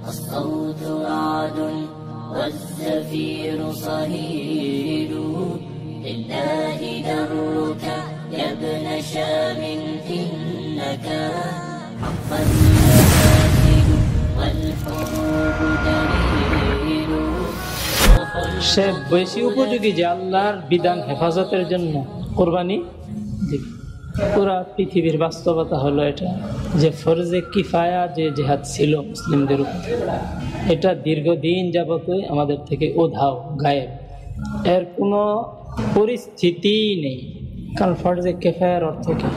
الصوت رعد والزفير صهيل لله درك يا ابن شام إنك حقا لقاتل والحروب دليل সে বেশি উপযোগী যে আল্লাহর বিধান হেফাজতের জন্য কোরবানি দিবে পুরা পৃথিবীর বাস্তবতা হলো এটা, যে ফরজে কিফায়া যে জেহাদ ছিল মুসলিমদের উপর, এটা দীর্ঘদিন যাবতই আমাদের থেকে উধাও, গায়েব। এর কোনো পরিস্থিতি নেই। কারণ ফরজে কেফায়ার অর্থ কি?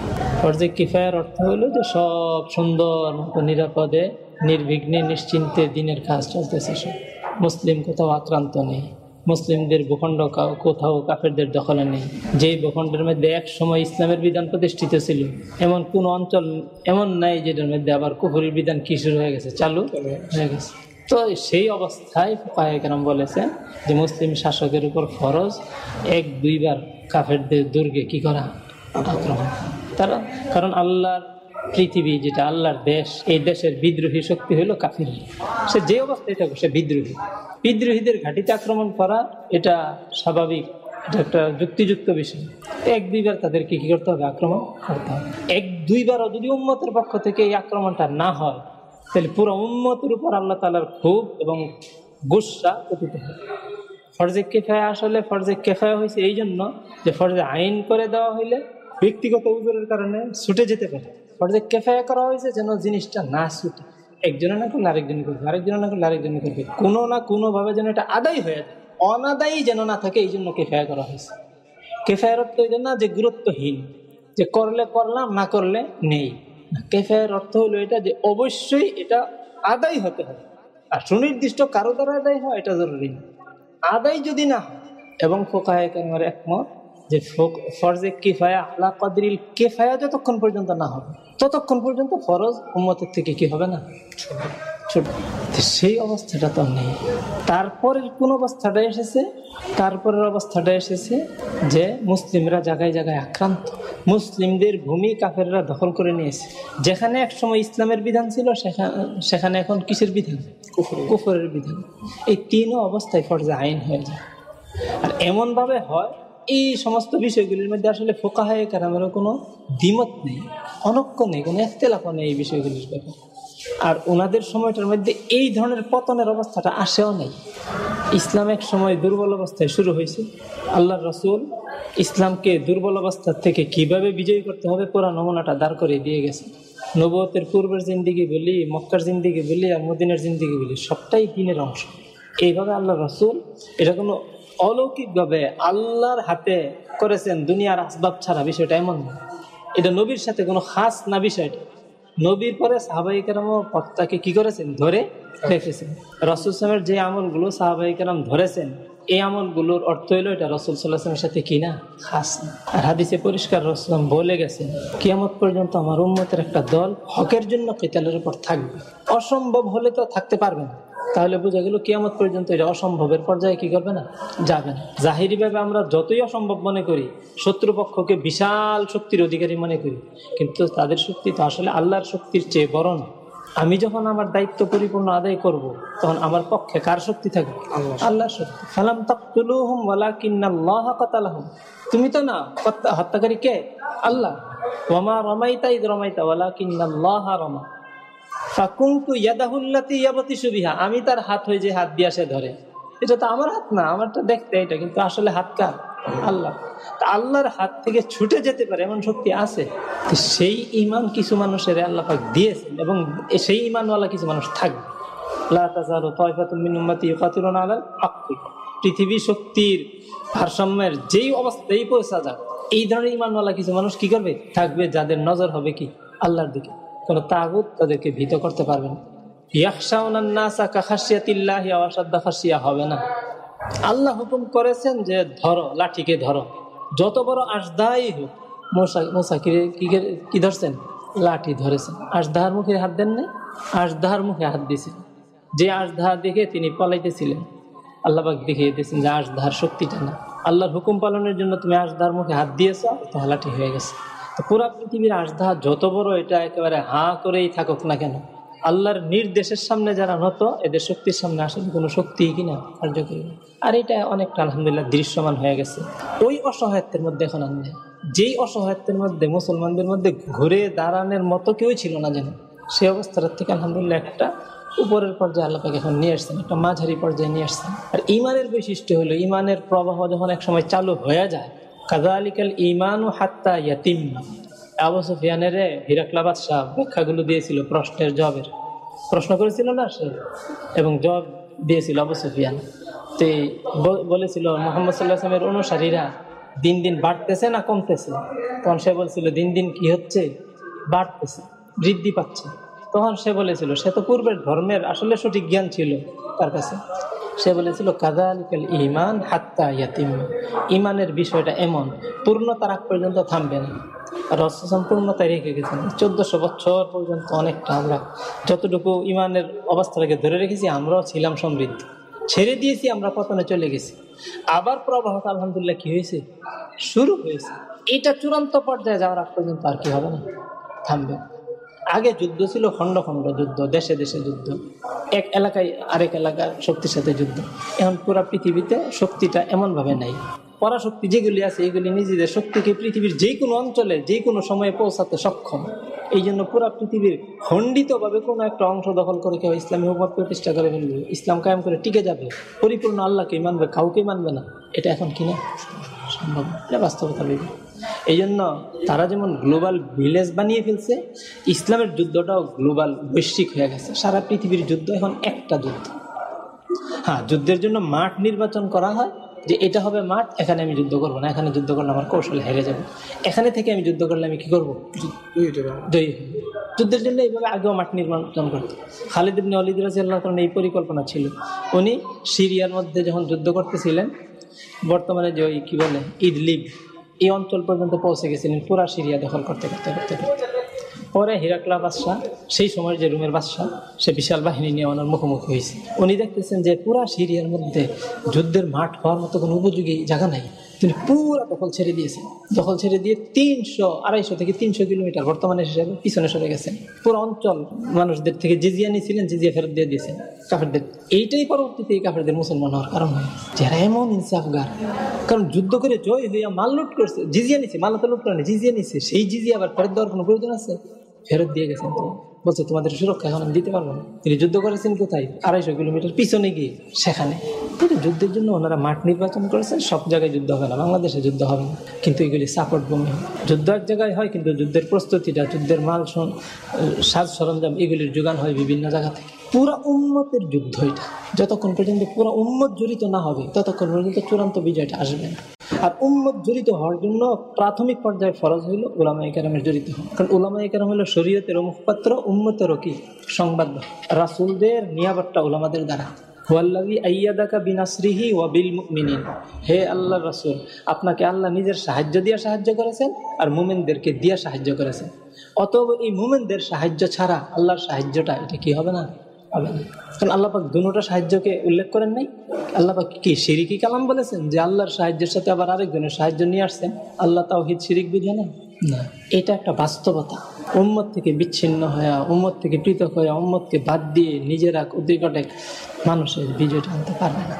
ফরজে কিফায়ার অর্থ হলো যে সব সুন্দর মতো নিরাপদে, নির্বিঘ্নে, নিশ্চিন্তে দিনের কাজ চলতেছে সব। মুসলিম কোথাও আক্রান্ত নেই। মুসলিমদের ভূখণ্ড কা- কোথাও কাফেরদের দখলে নেই। যেই ভূখণ্ডের মধ্যে এক সময় ইসলামের বিধান প্রতিষ্ঠিত ছিল এমন কোন অঞ্চল এমন নাই যেটার মধ্যে আবার কুফুরের বিধান কি শুরু হয়ে গেছে? চালু হয়ে গেছে। তো সেই অবস্থায় কেরাম বলেছেন যে মুসলিম শাসকের উপর ফরজ এক দুইবার কাফেরদের দুর্গে কি করা? আক্রমণ। তারা কারণ আল্লাহর পৃথিবী যেটা আল্লাহর দেশ, এই দেশের বিদ্রোহী শক্তি হলো কাফির। সে যে অবস্থায় থাকুক, সে বিদ্রোহী। বিদ্রোহীদের ঘাটিতে আক্রমণ করা, এটা স্বাভাবিক। এটা একটা যুক্তিযুক্ত বিষয়। এক দুইবার তাদেরকে কি করতে হবে? আক্রমণ করতে হবে। এক দুইবারও যদি উম্মতের পক্ষ থেকে এই আক্রমণটা না হয়, তাহলে পুরো উম্মতের উপর আল্লাহ তালার ক্ষোভ এবং গুসা পতিত হয় ফরজে কেফায় আসলে ফরজে কেফায় হয়েছে এই জন্য যে ফরজে আইন করে দেওয়া হইলে ব্যক্তিগত উজোরের কারণে ছুটে যেতে পারে। ফরজে কেফায়া করা হয়েছে যেন জিনিসটা না ছুটে একজনে না করলে আরেকজন করবে আরেকজনে না করলে আরেকজন করবে। কোনো না কোনোভাবে যেন এটা আদায় হয়ে যায়। অনাদায়ী যেন না থাকে এই জন্য কেফায়া করা হয়েছে। কেফায়ের অর্থ এই না যে গুরুত্বহীন, যে করলে করলাম, না করলে নেই। কেফায়ের অর্থ হলো এটা যে অবশ্যই এটা আদায় হতে হবে। আর সুনির্দিষ্ট কারও দ্বারা আদায় হয় এটা জরুরি না। আদায় যদি না হয়, এবং ফোকায় একমত যে ফোক- ফরজে কিফায়া আলা কদরিল কেফায়া যতক্ষণ পর্যন্ত না হবে ততক্ষণ পর্যন্ত ফরজ উম্মতের থেকে কি হবে না? ছোট। সেই অবস্থাটা তো নেই। তারপরের কোন অবস্থাটা এসেছে? তারপরের অবস্থাটা এসেছে যে মুসলিমরা জায়গায় জায়গায় আক্রান্ত। মুসলিমদের ভূমি কাফেররা দখল করে নিয়েছে। যেখানে এক সময় ইসলামের বিধান ছিল সেখানে সেখানে এখন কিসের বিধান। কুফরের বিধান। এই তিনও অবস্থায় ফরজে আইন হয়ে যায়। আর এমনভাবে হয় এই সমস্ত বিষয়গুলির মধ্যে আসলে ফোকা হয় কারামেরও কোনো দ্বিমত নেই অনক্য নেই, কোনো একতেলাপও নেই এই বিষয়গুলির ব্যাপারে। আর ওনাদের সময়টার মধ্যে এই ধরনের পতনের অবস্থাটা আসেও নেই। ইসলাম এক সময় দুর্বল অবস্থায় শুরু হয়েছে। আল্লাহ রসুল ইসলামকে দুর্বল অবস্থা থেকে কীভাবে বিজয়ী করতে হবে পুরা নমুনাটা দাঁড় করে দিয়ে গেছে। নবতের পূর্বের জিন্দিগি বলি, মক্কার জিন্দিগি বলি আর মদিনের জিন্দিগি বলি সবটাই দিনের অংশ। এইভাবে আল্লাহ রসুল এটা কোনো অলৌকিকভাবে আল্লাহর হাতে করেছেন দুনিয়ার আসবাব ছাড়া বিষয়টা এমন না। এটা নবীর সাথে কোনো খাস না বিষয়টা নবীর পরে সাহাবাই কেরামও পথটাকে কি করেছেন? ধরে রেখেছেন। রসুল সালামের যে আমলগুলো সাহাবাই কেরাম ধরেছেন, এই আমলগুলোর অর্থ হইল এটা রসুল সাল্লাহামের সাথে কি না? খাস না। আর হাদিসে পরিষ্কার রসুলাম বলে গেছেন, কিয়ামত পর্যন্ত আমার উন্মতের একটা দল হকের জন্য কেতালের উপর থাকবে। অসম্ভব হলে তো থাকতে পারবে না। তাহলে বোঝা গেল কেয়ামত পর্যন্ত এটা অসম্ভবের পর্যায়ে কি করবে না? যাবে না। জাহিরি ভাবে আমরা যতই অসম্ভব মনে করি শত্রুপক্ষকে বিশাল শক্তির অধিকারী মনে করি কিন্তু তাদের শক্তি তো আসলে আল্লাহর শক্তির চেয়ে বড় না। আমি যখন আমার দায়িত্ব পরিপূর্ণ আদায় করব তখন আমার পক্ষে কার শক্তি থাকবে? আল্লাহর শক্তি। ফালাম তাকতুলুহুম ওয়ালাকিন্নাল্লাহ কাতালাহুম। তুমি তো না হত্যাকারী কে? আল্লাহ। ওয়ামা রমাইতা ইদ রমাইতা ওয়ালাকিন্নাল্লাহ রমা। ফাকুন্তু ইয়াদাহুল্লাতি ইয়াবতি আমি তার হাত হয়ে যে হাত দিয়ে সে ধরে। এটা তো আমার হাত না, আমারটা দেখতে এটা, কিন্তু আসলে হাত কার? আল্লাহ। তা আল্লাহর হাত থেকে ছুটে যেতে পারে, এমন শক্তি আছে? সেই ইমান কিছু মানুষের আল্লাহ পাক দিয়েছেন, এবং সেই ইমানওয়ালা কিছু মানুষ থাকবে। পৃথিবী শক্তির ভারসাম্যের যেই অবস্থায় পৌঁছা যাক, এই ধরনের ইমানওয়ালা কিছু মানুষ কি করবে? থাকবে যাদের নজর হবে কি? আল্লাহর দিকে। কোন তাগুত তাদেরকে ভীত করতে পারবে না। ইয়াকশাউনান নাসা কাখাসিয়াতিল্লাহি ওয়া আশাদ্দা খাসিয়া হবে না। আল্লাহ হুকুম করেছেন যে ধরো, লাঠিকে ধরো। যত বড় আশদাই হোক, মোসা মোসা কি ধরছেন? লাঠি ধরেছেন। আশদাহার মুখে হাত দেন নাই আশদাহার মুখে হাত দিয়েছেন। যে আশদাহার দেখে তিনি পলাইতেছিলেন আল্লাহবাক দেখিয়ে দিয়েছেন যে আশদাহার শক্তিটা না। আল্লাহর হুকুম পালনের জন্য তুমি আশদাহার মুখে হাত দিয়েছ তো লাঠি হয়ে গেছে। পুরা পৃথিবীর আশদাহা যত বড় এটা একেবারে হাঁ করেই থাকুক না কেন, আল্লাহর নির্দেশের সামনে যারা নত, এদের শক্তির সামনে আসলে কোনো শক্তি কিনা কার্যকরী। আর এটা অনেকটা আলহামদুলিল্লাহ দৃশ্যমান হয়ে গেছে। ওই অসহায়ত্বের মধ্যে এখন আর নেই। যেই অসহায়ত্বের মধ্যে, মুসলমানদের মধ্যে ঘুরে দাঁড়ানোর মতো কেউ ছিল না যেন সেই অবস্থার থেকে আলহামদুলিল্লাহ একটা উপরের পর্যায়ে আল্লাপাকে এখন নিয়ে আসছেন, একটা মাঝারি পর্যায়ে নিয়ে আসছেন। আর ইমানের বৈশিষ্ট্য হলো, ইমানের প্রবাহ যখন এক সময় চালু হয়ে যায় কাজা আলিকাল ইমান ও হাত্তা ইয়াতিম্মা আবু সুফিয়ানের হিরাকলা বাদশাহ ব্যাখ্যাগুলো দিয়েছিল প্রশ্নের জবের প্রশ্ন করেছিল না সে? এবং জবাব দিয়েছিল আবু সুফিয়ান। তে বলেছিল মোহাম্মদ সাল্লাহ আসলামের অনুসারীরা, দিন দিন বাড়তেছে না কমতেছে? তখন সে বলছিল, দিন দিন কি হচ্ছে? বাড়তেছে, বৃদ্ধি পাচ্ছে। তখন সে বলেছিল, সে তো পূর্বের ধর্মের আসলে সঠিক জ্ঞান ছিল তার কাছে। সে বলেছিল কাদালিকাল ইমান হাত্তা ইয়াতিম। ইমানের বিষয়টা এমন পূর্ণতার আগ পর্যন্ত থামবে না। রসম পূর্ণতায় রেখে গেছেন। চোদ্দশো বছর পর্যন্ত অনেকটা আমরা যতটুকু ইমানের অবস্থাটাকে ধরে রেখেছি, আমরাও ছিলাম সমৃদ্ধ। ছেড়ে দিয়েছি, আমরা পতনে চলে গেছি। আবার প্রবাহটা আলহামদুলিল্লাহ কি হয়েছে? শুরু হয়েছে। এটা চূড়ান্ত পর্যায়ে যাওয়ার আগ পর্যন্ত আর কি হবে না? থামবে। আগে যুদ্ধ ছিল খণ্ড খণ্ড যুদ্ধ, দেশে দেশে যুদ্ধ। এক এলাকায় আরেক এলাকার শক্তির সাথে যুদ্ধ। এখন পুরো পৃথিবীতে শক্তিটা এমনভাবে নাই। পরাশক্তি যেগুলি আছে, এগুলি নিজেদের শক্তিকে পৃথিবীর যে কোনো অঞ্চলে যে কোনো সময়ে পৌঁছাতে সক্ষম। এই জন্য পুরো পৃথিবীর খণ্ডিতভাবে কোনো একটা অংশ দখল করে কেউ ইসলামী হুকুমত প্রতিষ্ঠা করে ফেলবে। ইসলাম কায়েম করে টিকে যাবে। পরিপূর্ণ আল্লাহকে মানবে কাউকে মানবে না। এটা এখন কিনা সম্ভব। এটা বাস্তবতা ভেবে এই জন্য তারা যেমন গ্লোবাল ভিলেজ বানিয়ে ফেলছে, ইসলামের যুদ্ধটাও গ্লোবাল বৈশ্বিক হয়ে গেছে। সারা পৃথিবীর যুদ্ধ এখন একটা যুদ্ধ। হ্যাঁ যুদ্ধের জন্য মাঠ নির্বাচন করা হয় যে এটা হবে মাঠ, এখানে আমি যুদ্ধ করব না, এখানে যুদ্ধ করলে আমার কৌশল হেরে যাবে। এখানে থেকে আমি যুদ্ধ করলে আমি কি করব? জয়ী যুদ্ধের জন্য এইভাবে আগেও মাঠ নির্বাচন করত। খালিদ ইবনে অলিদ রাজি আল্লাহ এই পরিকল্পনা ছিল। উনি সিরিয়ার মধ্যে যখন যুদ্ধ করতেছিলেন, বর্তমানে যে ওই কী বলে, ইদলিব এই অঞ্চল পর্যন্ত পৌঁছে গেছিলেন পুরা সিরিয়া দখল করতে করতে করতে পরে হিরাকলা বাদশাহ, সেই সময়ের যে রুমের বাদশাহ, সে বিশাল বাহিনী নিয়ে ওনার মুখোমুখি হয়েছে। উনি দেখতেছেন যে পুরা সিরিয়ার মধ্যে যুদ্ধের মাঠ হওয়ার মতো কোনো উপযোগী জায়গা নাই। তিনি পুরা দখল ছেড়ে দিয়েছেন। দখল ছেড়ে দিয়ে তিনশো, আড়াইশো থেকে তিনশো কিলোমিটার বর্তমানে হিসেবে পিছনে সরে গেছেন। পুরো অঞ্চল মানুষদের থেকে জিজিয়া নিয়েছিলেন, জিজিয়া ফেরত দিয়ে দিয়েছেন কাফেরদের। এইটাই পরবর্তীতে এই কাফেরদের মুসলমান হওয়ার কারণ হয়। যারা এমন ইনসাফগার, কারণ যুদ্ধ করে জয় হইয়া মাল লুট করছে, জিজিয়া নিছে, মাল তো লুট করেনি জিজিয়া নিছে, সেই জিজিয়া আবার ফেরত দেওয়ার কোনো প্রয়োজন আছে? ফেরত দিয়ে গেছেন বলছে, তোমাদের সুরক্ষা এখন দিতে পারব না। তিনি যুদ্ধ করেছেন কোথায়? আড়াইশো কিলোমিটার পিছনে গিয়ে, সেখানে। কিন্তু যুদ্ধের জন্য ওনারা মাঠ নির্বাচন করেছেন, সব জায়গায় যুদ্ধ হবে না, বাংলাদেশে যুদ্ধ হবে না। কিন্তু এগুলি সাপোর্ট ভূমি। যুদ্ধ এক জায়গায় হয়, কিন্তু যুদ্ধের প্রস্তুতিটা, যুদ্ধের মাল সাজ সরঞ্জাম, এগুলির যোগান হয় বিভিন্ন জায়গা থেকে। পুরা উন্মতের যুদ্ধ এটা। যতক্ষণ পর্যন্ত পুরো উন্মত জড়িত না হবে, ততক্ষণ পর্যন্ত চূড়ান্ত বিজয়টা আসবে না। আর উন্মত জড়িত হওয়ার জন্য প্রাথমিক পর্যায়ে ফরজ হইল উলামা কেরামের জড়িত কারণ উলামা কেরাম হলো শরীয়তের মুখপাত্র উম্মতেরও কি সংবাদ রাসুলদের নিয়াবতটা উলামাদের দ্বারা। ওয়াল্লাহি আইয়াদাকা বিনাসরিহি ওয়া বিল মুমিনিন। হে আল্লাহ রাসূল, আপনাকে আল্লাহ নিজের সাহায্য দিয়ে সাহায্য করেছেন আর মুমিনদেরকে দিয়ে সাহায্য করেছেন। অতএব এই মুমিনদের সাহায্য ছাড়া আল্লাহর সাহায্যটা এটা কি হবে না? কারণ আল্লাহ পাক দুটোটা সাহায্যকে উল্লেখ করেন নাই। আল্লাহ পাক কি শিরিকি কালাম বলেছেন? যে আল্লাহর সাহায্যের সাথে আবার আরেকজনের সাহায্য নিয়ে আসছেন। আল্লাহ তাওহিদ শিরিক বুঝে না না। এটা একটা বাস্তবতা। উম্মত থেকে বিচ্ছিন্ন হয়ে, উম্মত থেকে পৃথক হয়ে, উম্মতকে বাদ দিয়ে নিজেরা অধিকটে মানুষের বিজয়টা আনতে পারবে না।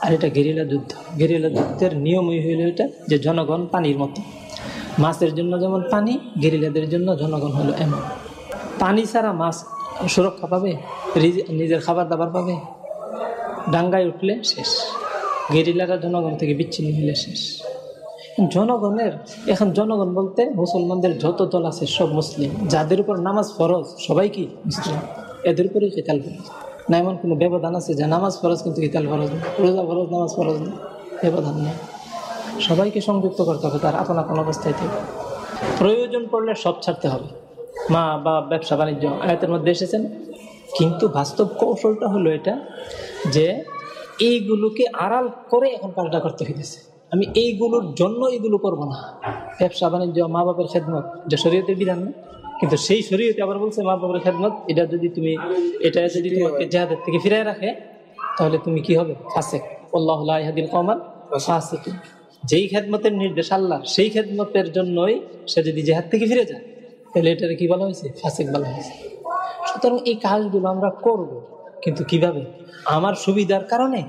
আর এটা গেরিলা যুদ্ধ। গেরিলা যুদ্ধের নিয়মই হইল এটা যে জনগণ পানির মতো। মাছের জন্য যেমন পানি, গেরিলাদের জন্য জনগণ হলো এমন। পানি ছাড়া মাছ সুরক্ষা পাবে নিজের খাবার দাবার পাবে। ডাঙ্গায় উঠলে শেষ। গেরিলারা জনগণ থেকে বিচ্ছিন্ন হলে শেষ। জনগণের এখন জনগণ বলতে মুসলমানদের যত দল আছে সব মুসলিম। যাদের উপর নামাজ ফরজ, সবাই কি? মুসলিম। এদের উপরেই কেতাল ফরজ। না, এমন কোনো ব্যবধান আছে যে নামাজ ফরজ কিন্তু কেতাল ফরজ না? রোজা ফরজ, নামাজ ফরজ না? ব্যবধান নেই। সবাইকে সংযুক্ত করতে হবে, তার আপন আপন অবস্থায় থেকে। প্রয়োজন পড়লে সব ছাড়তে হবে। মা বা ব্যবসা বাণিজ্য আয়াতের মধ্যে এসেছেন। কিন্তু বাস্তব কৌশলটা হলো এটা যে এইগুলোকে আড়াল করে এখন কাজটা করতে হইতেছে। আমি এইগুলোর জন্য এইগুলো করব না। ব্যবসা বাণিজ্য, মা বাবার খেদমত যে শরীয়তের বিধান। না কিন্তু সেই শরীয়তে আবার বলছে মা বাবার খেদমত, এটা যদি তুমি, এটা যদি তোমাকে জাহাদের থেকে ফিরায় রাখে, তাহলে তুমি কি হবে? ফাসেক। আল্লাহ ইহাদিন কমান ফাসেক যেই খেদমতের নির্দেশ আল্লাহ সেই খেদমতের জন্যই সে যদি জেহাদ থেকে ফিরে যায় তাহলে এটাকে কি বলা হয়েছে? ফাসেক বলা হয়েছে। সুতরাং এই কাজগুলো আমরা করব কিন্তু কীভাবে? আমার সুবিধার কারণে?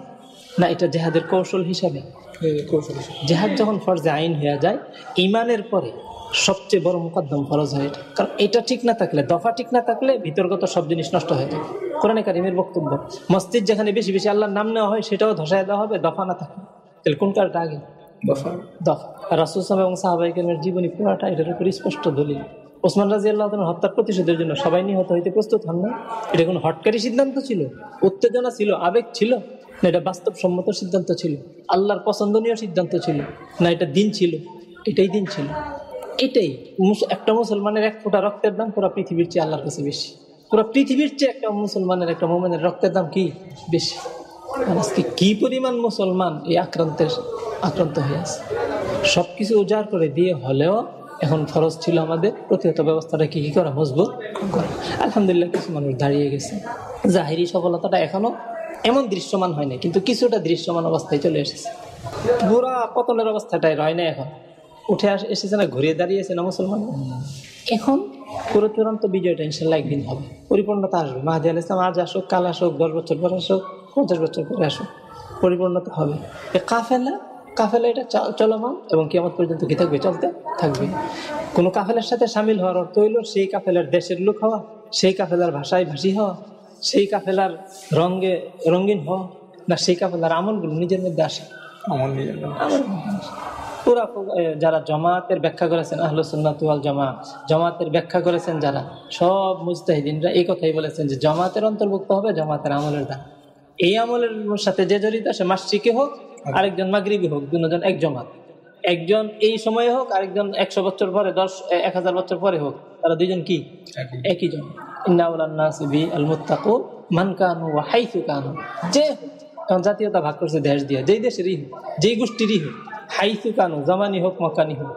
না এটা জেহাদের কৌশল হিসাবে? জেহাদ যখন ফরজে আইন হয়ে যায় ইমানের পরে সবচেয়ে বড় মুকদ্দম ফরজ হয় এটা। কারণ এটা ঠিক না থাকলে দফা ঠিক না থাকলে ভিতরগত সব জিনিস নষ্ট হয়ে যায়। কোরআনে কারিমের বক্তব্য মসজিদ যেখানে বেশি বেশি আল্লাহর নাম নেওয়া হয় সেটাও ধসায় দেওয়া হবে দফা না থাকলে। তাহলে কোন কারটা আগে? দফা। দফা। রাসুল সাহেব এবং সাহাবাহিকের জীবনী পুরাটা এটার উপর স্পষ্ট দলিল। ওসমান রাজি আল্লাহ হত্যার প্রতিশোধের জন্য সবাই নিহত হইতে প্রস্তুত হন না এটা কোনো হটকারী সিদ্ধান্ত ছিল? উত্তেজনা ছিল? আবেগ ছিল? না এটা বাস্তবসম্মত সিদ্ধান্ত ছিল? আল্লাহর পছন্দনীয় সিদ্ধান্ত ছিল? না এটা দিন ছিল? এটাই দিন ছিল। এটাই। একটা মুসলমানের এক ফোঁটা রক্তের দাম পুরো পৃথিবীর চেয়ে আল্লাহর কাছে বেশি। পুরো পৃথিবীর চেয়ে একটা মুসলমানের একটা মোমেনের রক্তের দাম কি? বেশি। আজকে কি পরিমাণ মুসলমান এই আক্রান্তের আক্রান্ত হয়ে আছে? সবকিছু উজাড় করে দিয়ে হলেও এখন ফরজ ছিল আমাদের। প্রতিহত ব্যবস্থাটা কি কি করা? মজবুত করা। আলহামদুলিল্লাহ, কিছু মানুষ দাঁড়িয়ে গেছে। জাহিরি সফলতাটা এখনও এমন দৃশ্যমান হয় না কিন্তু কিছুটা দৃশ্যমান অবস্থায় চলে এসেছে। পুরা পতনের অবস্থাটাই রয় না এখন। উঠে আস, এসেছে না, ঘুরে দাঁড়িয়েছে না মুসলমান? এখন পুরো চূড়ান্ত বিজয়টা ইনশাল্লাহ একদিন হবে। পরিপূর্ণতা আসবে। মাহাদি আল ইসলাম আজ আসুক, কাল আসুক, দশ বছর পর আসুক, পঞ্চাশ বছর পরে আসুক। পরিপূর্ণতা হবে। কাফেলা কাফেলা এটা চলমান এবং কিয়ামত পর্যন্ত কি থাকবে? চলতে থাকবে। কোনো কাফেলার সাথে সামিল হওয়ার অর্থ হইল সেই কাফেলার দেশের লোক হওয়া সেই কাফেলার ভাষায় ভাষী হওয়া সেই কাফেলার রঙে রঙিন হওয়া না সেই কাফেলার আমলগুলো নিজের মধ্যে আসে। আমার নিজের পুরা যারা জমাতের ব্যাখ্যা করেছেন আহলো সুন্নাতুয়াল জামা জমাতের ব্যাখ্যা করেছেন যারা সব মুস্তাহিদিনরা এই কথাই বলেছেন যে জমাতের অন্তর্ভুক্ত হবে জমাতের আমলের দান এই আমলের সাথে যে জড়িত সে মাসিকে হোক আরেকজন মাগরিবি হোক দুজন এক জমাত একজন এই সময়ে হোক আরেকজন একশো বছর পরে দশ এক হাজার বছর পরে হোক তারা দুজন কি? একই। জন। ইন্নাউলান্নাসিবি আল মুত্তাকু মান কানু ওয়া হাইসু কানু। যে এখন জাতীয়তা ভাগ করছে দেশ দিয়ে যেই দেশেরই হোক যেই গোষ্ঠীরই হোক হাইসু কানু জামানি হোক মকানি হোক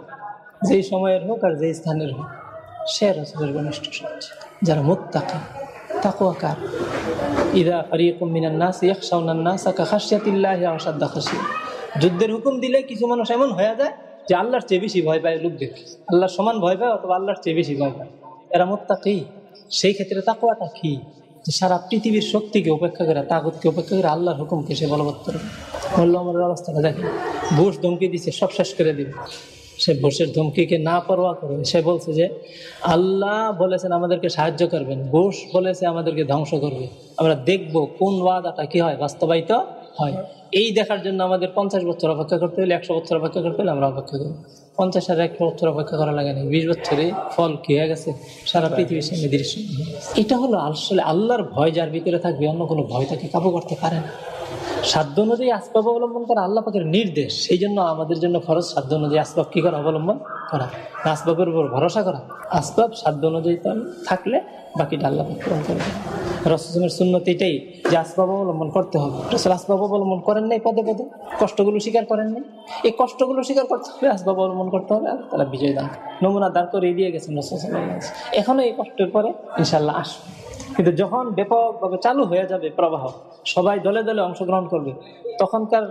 যেই সময়ের হোক আর যেই স্থানের হোক সে রসুলের ঘনিষ্ঠ যারা মুত্তাকি। তাকুয়া কার ইদা ফারিকুম মিনান নাস ইয়াখশাউনান নাস কাখাশিয়াতিল্লাহি আও শাদ্দা খাশিয়া যুদ্ধের হুকুম দিলে কিছু মানুষ এমন হয়ে যায় যে আল্লাহর চেয়ে বেশি ভয় পায় লোক দেখে আল্লাহর সমান ভয় পায় অথবা আল্লাহর চেয়ে বেশি ভয় পায়। এরা মুত্তাকি। সেই ক্ষেত্রে তাকুয়াটা কি? যে সারা পৃথিবীর শক্তিকে উপেক্ষা করে, তাগতকে উপেক্ষা করে আল্লাহর হুকুমকে সে বলবৎ করবে মল্ল আমার অবস্থাটা দেখেন। বুশ ধমকি দিচ্ছে সব শেষ করে দিবে। সে বসের ধমকিকে না পরোয়া করে। সে বলছে যে, আল্লাহ বলেছেন আমাদেরকে সাহায্য করবেন, বোস বলেছে আমাদেরকে ধ্বংস করবে। আমরা দেখব কোন ওয়াদাটা কি হয়, বাস্তবায়িত হয়। এই দেখার জন্য আমাদের পঞ্চাশ বছর অপেক্ষা করতে হলে, একশো বছর অপেক্ষা করতে হলে আমরা অপেক্ষা করি। পঞ্চাশ আর একশো বছর অপেক্ষা করা লাগে না। বিশ বছরে ফল কি হয়ে গেছে? সারা পৃথিবীর সামনে দৃশ্য। এটা হলো আসলে আল্লাহর ভয় যার ভিতরে থাকবে, অন্য কোনো ভয় তাকে কাবু করতে পারে না। সাধ্য অনুযায়ী আসবাব অবলম্বন করা আল্লাহ পাকের নির্দেশ। সেই জন্য আমাদের জন্য খরচ সাধ্য অনুযায়ী আসবাব কি করা? অবলম্বন করা। আসবাবের উপর ভরসা করা। আসবাব সাধ্য অনুযায়ী থাকলে বাকিটা আল্লাহ পাখি করবে। রসমের শূন্যত এটাই যে আসবাব অবলম্বন করতে হবে। রসুল আসবাব অবলম্বন করেন নাই পদে পদে, কষ্টগুলো স্বীকার করেন নাই। এই কষ্টগুলো স্বীকার করতে হবে আসবাব অবলম্বন করতে হবে আল্লাহ তারা বিজয় দান, নমুনা দান করে দিয়ে গেছেন রসুল এখনও এই কষ্টের পরে ইনশাল্লাহ আসবে। কিন্তু যখন ব্যাপকভাবে চালু হয়ে যাবে প্রবাহ, সবাই দলে দলে অংশগ্রহণ করবে, তখনকার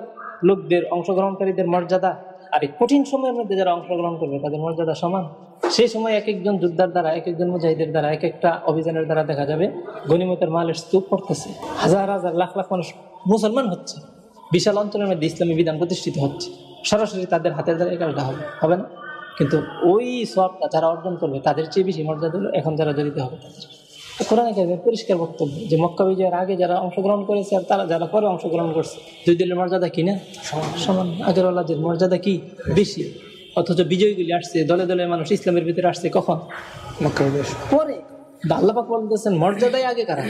লোকদের, অংশগ্রহণকারীদের মর্যাদা আর এই কঠিন সময়ের মধ্যে যারা অংশগ্রহণ করবে, তাদের মর্যাদা সমান। সেই সময় এক একজন যোদ্ধার দ্বারা, এক একজন মুজাহিদের দ্বারা, এক একটা অভিযানের দ্বারা দেখা যাবে গণিমতের মালের স্তূপ পড়তেছে। হাজার হাজার লাখ লাখ মানুষ মুসলমান হচ্ছে। বিশাল অঞ্চলের মধ্যে ইসলামী বিধান প্রতিষ্ঠিত হচ্ছে। সরাসরি তাদের হাতের দ্বারা এই কাজটা হবে। হবে না? কিন্তু ওই সবটা যারা অর্জন করবে, তাদের চেয়ে বেশি মর্যাদা এখন যারা জড়িত হবে তাদের। কোরআনে কারিমের পরিষ্কার বক্তব্য যে মক্কা বিজয়ের আগে যারা অংশগ্রহণ করেছে আর তারা যারা পরে অংশগ্রহণ করছে দুই দলের মর্যাদা কি না? সমান। আগের মর্যাদা কি বেশি? অথচ বিজয়গুলি আসছে দলে দলে মানুষ ইসলামের ভিতরে আসছে কখন? পরে। আল্লাপাক বলতেছেন মর্যাদাই আগে কারা?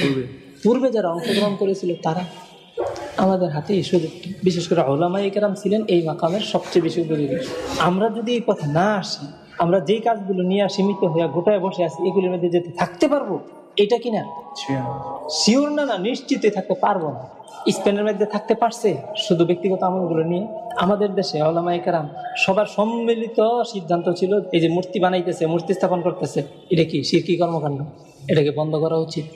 পূর্বে। পূর্বে যারা অংশগ্রহণ করেছিল তারা। আমাদের হাতে এই সুযোগটি। বিশেষ করে ওলামা ইকরাম ছিলেন এই মাকামের সবচেয়ে বেশি উপযোগী। আমরা যদি এই পথে না আসি আমরা যেই কাজগুলো নিয়ে সীমিত হয়ে গোটায় বসে আছি এগুলির মধ্যে যেতে থাকতে পারব? এটা কিনা? ছিয়ান শিওর না না নিশ্চিতই থাকতে পারব না। স্পেনের মধ্যে থাকতে পারছে শুধু ব্যক্তিগত আমলগুলো নিয়ে। আমাদের দেশে ওলামাই কারাম সবার সম্মিলিত সিদ্ধান্ত ছিল এই যে মূর্তি বানাইতেছে মূর্তি স্থাপন করতেছে এটা কি শিরকি কর্মকাণ্ড? এটাকে বন্ধ করা উচিত?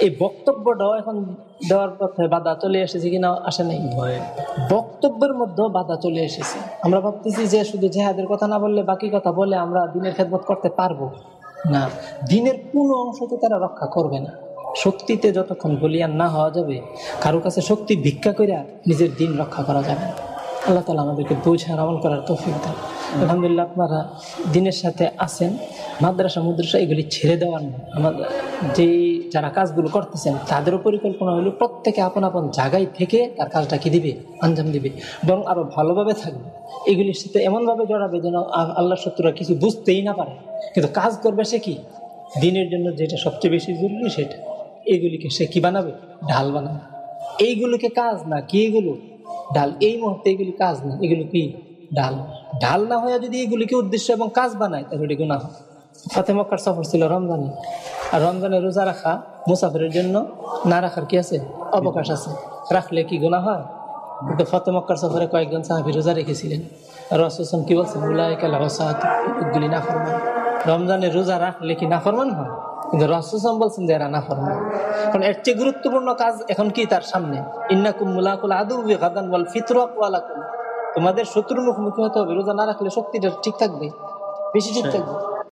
এই বক্তব্যটাও এখন দেওয়ার পথে বাধা চলে এসেছে কিনা আসে নাই। বক্তব্যের মধ্যেও বাধা চলে এসেছে। আমরা ভাবতেছি যে শুধু জেহাদের কথা না বললে বাকি কথা বলে আমরা দিনের খেদমত করতে পারব। না। দিনের কোনো অংশকে তারা রক্ষা করবে না। শক্তিতে যতক্ষণ বলিয়ান না হওয়া যাবে কারও কাছে শক্তি ভিক্ষা করে নিজের দিন রক্ষা করা যাবে না। আল্লাহ তালা আমাদেরকে বোঝার আমল করার তৌফিক দেন। আলহামদুলিল্লাহ আপনারা দিনের সাথে আছেন। মাদ্রাসা, মুদ্রাসা এগুলি ছেড়ে দেওয়ার আমাদের যেই যারা কাজগুলো করতেছেন, তাদেরও পরিকল্পনা হলো প্রত্যেকে আপন আপন জায়গায় থেকে তার কাজটা কি দিবে? আঞ্জাম দিবে। বরং আরও ভালোভাবে থাকবে। এগুলির সাথে এমনভাবে জড়াবে যেন আ- আল্লাহর শত্রুরা কিছু বুঝতেই না পারে। কিন্তু কাজ করবে সে কি? দিনের জন্য যেটা সবচেয়ে বেশি জরুরি সেটা। এইগুলিকে সে কি বানাবে? ঢাল বানাবে। এইগুলোকে কাজ না কি এগুলো? ঢাল এই মুহূর্তে এগুলি কাজ না। এগুলো কি ঢাল ঢাল না হয়ে যদি এগুলিকে উদ্দেশ্য এবং কাজ বানায়, তাহলে এটি গুণা হয় ফাতে মক্কার সফর ছিল রমজানে। আর রমজানে রোজা রাখা মুসাফিরের জন্য না রাখার কি আছে? অবকাশ আছে। রাখলে কি গুণা হয়? কিন্তু ফতে মক্কার সফরে কয়েকজন সাহাবি রোজা রেখেছিলেন। রসম কি বলছেন? উলাইকাল হসাগুলি না ফরমান রমজানে রোজা রাখলে কি না ফরমান হয়? কিন্তু রসম বলছেন যে এরা না ফরমান কারণ এর চেয়ে গুরুত্বপূর্ণ কাজ এখন কি তার সামনে? ইন্নাকুম মুলাকুল আদু গাদান বল ফিতরাক ওয়ালাকুম তোমাদের শত্রুর মুখোমুখি হতে হবে রোজা না রাখলে শক্তিটা ঠিক থাকবে বেশি ঠিক থাকবে।